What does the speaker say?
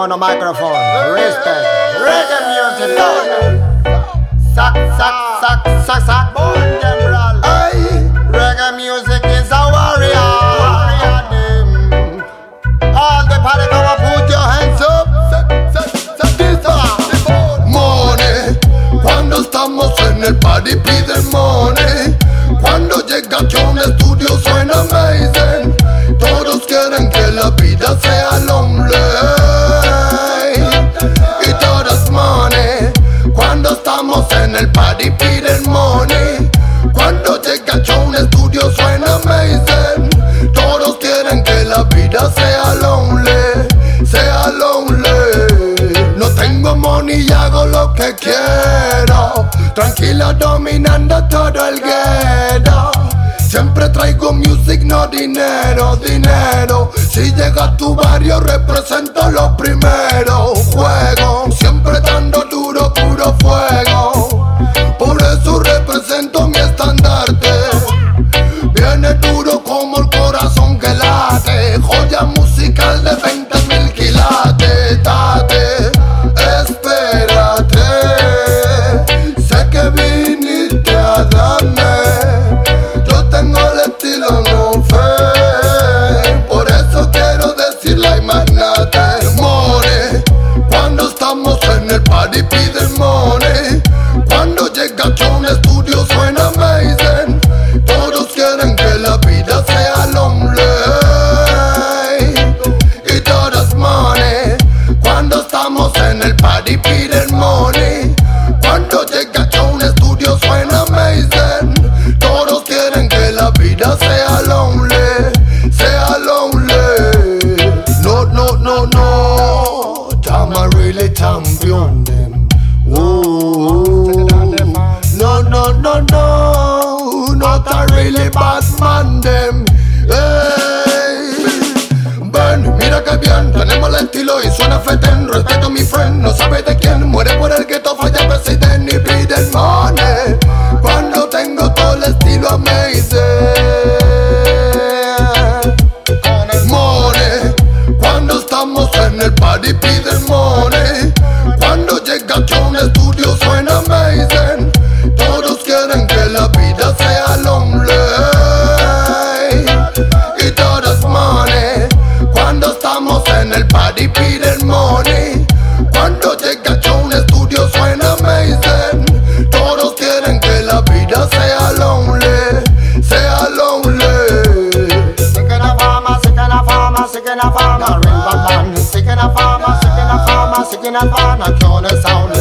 on microphone. Respect. Reggae music. Sack, sack, sack, sack, sack. Reggae music is a warrior. All the party come up, put your hands up. Money, cuando estamos en el party piden money. Cuando llega John Studio suena amazing. Llega John Studio suena amazing. Todos quieren que la vida sea lonely. Sea lonely. No tengo money y hago lo que quiero. Tranquila dominando todo el gueto. Siempre traigo music, no dinero, dinero. Si llega a tu barrio, represento lo primero. Party piden money. Cuando llega John Studio suena amazing. Todos quieren que la vida sea lonely. Sea lonely. No, no, no, no. Tama really champion. No, no, no, no. Not a really bad man them. Hey. Ven, mira que bien, tenemos el estilo y suena feten. En el party piden money. Cuando llega John Studio suena amazing. Todos quieren que la vida sea lonely. Y todas money. Cuando estamos en el party piden money. Cuando llega John Studio suena amazing. Todos quieren que la vida sea lonely. in a van, a corner sound.